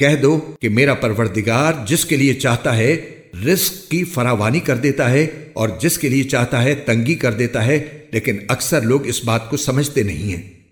कह दो कि मेरा परवरदिगार जिसके लिए चाहता है, रिस्क की फरावानी कर देता है और जिसके लिए चाहता है, तंगी कर देता है, लेकिन अक्सर लोग इस बात को समझते नहीं हैं।